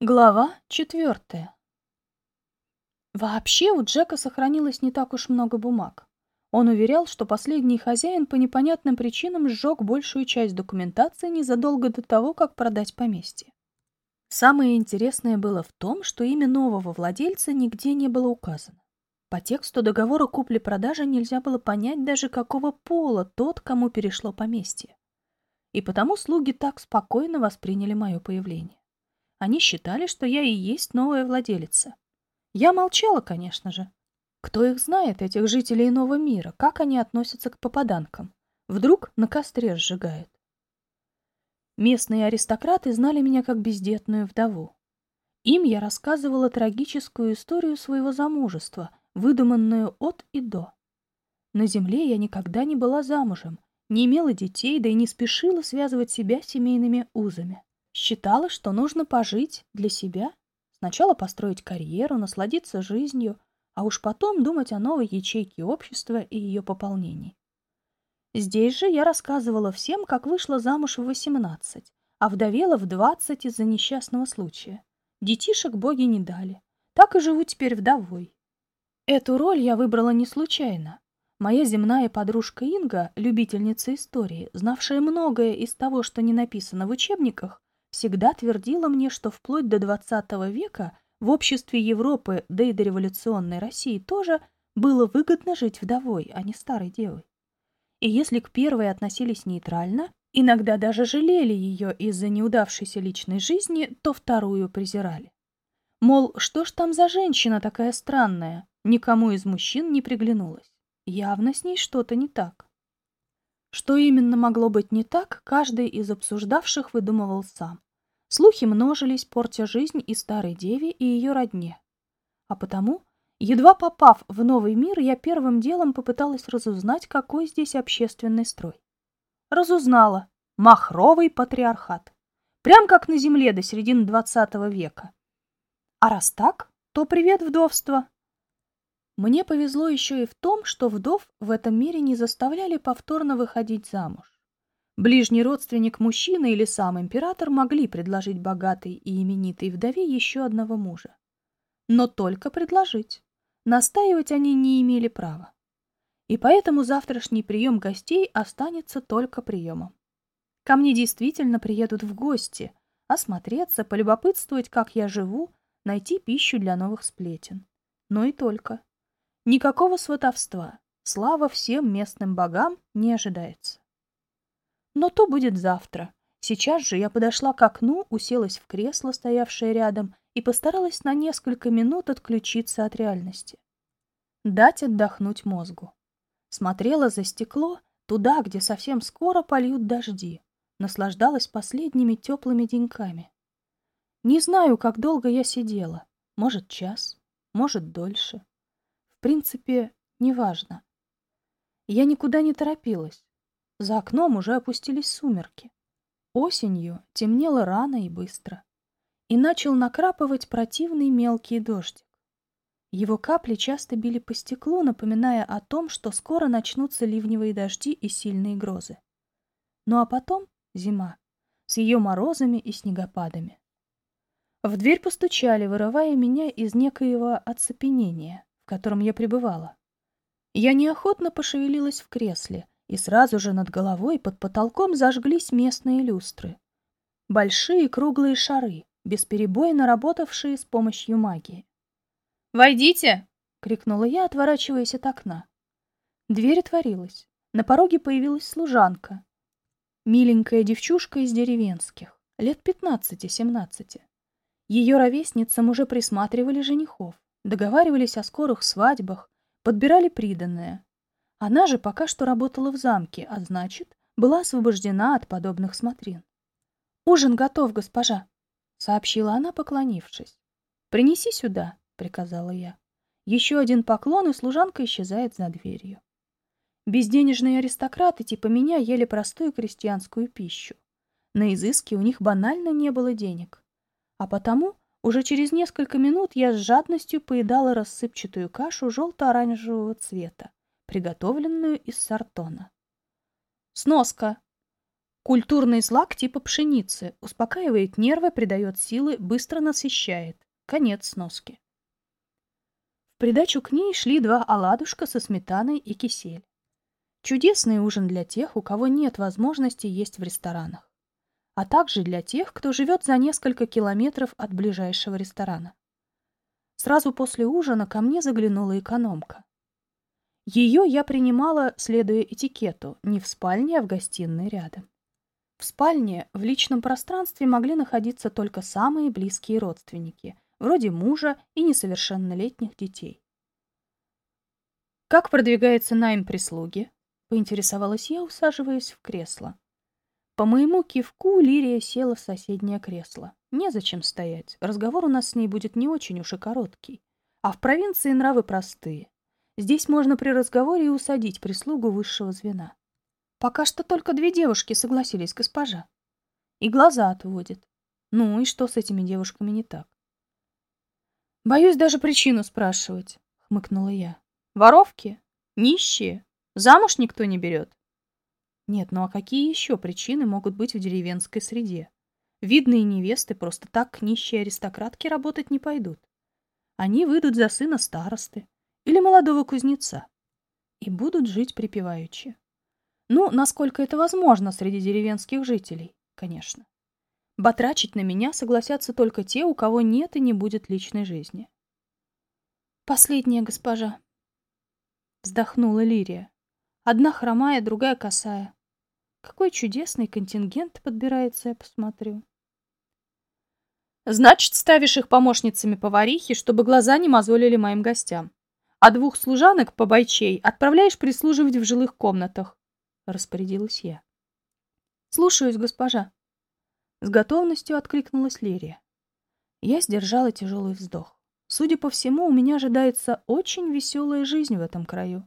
Глава четвертая. Вообще у Джека сохранилось не так уж много бумаг. Он уверял, что последний хозяин по непонятным причинам сжег большую часть документации незадолго до того, как продать поместье. Самое интересное было в том, что имя нового владельца нигде не было указано. По тексту договора купли-продажи нельзя было понять даже какого пола тот, кому перешло поместье. И потому слуги так спокойно восприняли мое появление. Они считали, что я и есть новая владелица. Я молчала, конечно же. Кто их знает, этих жителей иного мира, как они относятся к попаданкам? Вдруг на костре сжигают. Местные аристократы знали меня как бездетную вдову. Им я рассказывала трагическую историю своего замужества, выдуманную от и до. На земле я никогда не была замужем, не имела детей, да и не спешила связывать себя семейными узами. Считала, что нужно пожить для себя, сначала построить карьеру, насладиться жизнью, а уж потом думать о новой ячейке общества и ее пополнении. Здесь же я рассказывала всем, как вышла замуж в 18, а вдовела в 20 из-за несчастного случая. Детишек боги не дали. Так и живу теперь вдовой. Эту роль я выбрала не случайно. Моя земная подружка Инга, любительница истории, знавшая многое из того, что не написано в учебниках, всегда твердила мне, что вплоть до XX века в обществе Европы, да и до революционной России тоже было выгодно жить вдовой, а не старой девой. И если к первой относились нейтрально, иногда даже жалели ее из-за неудавшейся личной жизни, то вторую презирали. Мол, что ж там за женщина такая странная, никому из мужчин не приглянулась. Явно с ней что-то не так. Что именно могло быть не так, каждый из обсуждавших выдумывал сам. Слухи множились, портя жизнь и старой деве, и ее родне. А потому, едва попав в новый мир, я первым делом попыталась разузнать, какой здесь общественный строй. Разузнала. Махровый патриархат. Прям как на земле до середины двадцатого века. А раз так, то привет вдовство. Мне повезло еще и в том, что вдов в этом мире не заставляли повторно выходить замуж. Ближний родственник мужчины или сам император могли предложить богатой и именитой вдове еще одного мужа. Но только предложить. Настаивать они не имели права. И поэтому завтрашний прием гостей останется только приемом. Ко мне действительно приедут в гости, осмотреться, полюбопытствовать, как я живу, найти пищу для новых сплетен. Но и только. Никакого сватовства. Слава всем местным богам не ожидается. Но то будет завтра. Сейчас же я подошла к окну, уселась в кресло, стоявшее рядом, и постаралась на несколько минут отключиться от реальности. Дать отдохнуть мозгу. Смотрела за стекло, туда, где совсем скоро польют дожди. Наслаждалась последними теплыми деньками. Не знаю, как долго я сидела. Может, час, может, дольше. В принципе, неважно. Я никуда не торопилась. За окном уже опустились сумерки. Осенью темнело рано и быстро. И начал накрапывать противный мелкий дождик. Его капли часто били по стеклу, напоминая о том, что скоро начнутся ливневые дожди и сильные грозы. Ну а потом зима, с ее морозами и снегопадами. В дверь постучали, вырывая меня из некоего оцепенения котором я пребывала. Я неохотно пошевелилась в кресле, и сразу же над головой под потолком зажглись местные люстры. Большие круглые шары, бесперебойно работавшие с помощью магии. «Войдите!» — крикнула я, отворачиваясь от окна. Дверь отворилась. На пороге появилась служанка. Миленькая девчушка из деревенских, лет пятнадцати-семнадцати. Ее ровесницам уже присматривали женихов договаривались о скорых свадьбах, подбирали приданное. Она же пока что работала в замке, а значит, была освобождена от подобных смотрин. «Ужин готов, госпожа», — сообщила она, поклонившись. «Принеси сюда», — приказала я. Еще один поклон, и служанка исчезает за дверью. Безденежные аристократы типа меня ели простую крестьянскую пищу. На изыски у них банально не было денег. А потому уже через несколько минут я с жадностью поедала рассыпчатую кашу желто-оранжевого цвета, приготовленную из сартона. Сноска. Культурный злак типа пшеницы. Успокаивает нервы, придает силы, быстро насыщает. Конец сноски. В придачу к ней шли два оладушка со сметаной и кисель. Чудесный ужин для тех, у кого нет возможности есть в ресторанах, а также для тех, кто живет за несколько километров от ближайшего ресторана. Сразу после ужина ко мне заглянула экономка. Ее я принимала, следуя этикету, не в спальне, а в гостиной рядом. В спальне в личном пространстве могли находиться только самые близкие родственники, вроде мужа и несовершеннолетних детей. «Как продвигается найм прислуги?» — поинтересовалась я, усаживаясь в кресло. По моему кивку Лирия села в соседнее кресло. Незачем стоять, разговор у нас с ней будет не очень уж и короткий. А в провинции нравы простые. Здесь можно при разговоре и усадить прислугу высшего звена. Пока что только две девушки согласились, госпожа. И глаза отводит. Ну и что с этими девушками не так? Боюсь даже причину спрашивать, хмыкнула я. Воровки? Нищие? Замуж никто не берет? Нет, ну а какие еще причины могут быть в деревенской среде? Видные невесты просто так к нищей аристократке работать не пойдут. Они выйдут за сына старосты или молодого кузнеца и будут жить припеваючи. Ну, насколько это возможно среди деревенских жителей, конечно. Батрачить на меня согласятся только те, у кого нет и не будет личной жизни. Последняя госпожа. Вздохнула Лирия. Одна хромая, другая косая. Какой чудесный контингент подбирается, я посмотрю. Значит, ставишь их помощницами поварихи, чтобы глаза не мозолили моим гостям. А двух служанок по бойчей отправляешь прислуживать в жилых комнатах распорядилась я. Слушаюсь, госпожа. С готовностью откликнулась Лирия. Я сдержала тяжелый вздох. Судя по всему, у меня ожидается очень веселая жизнь в этом краю.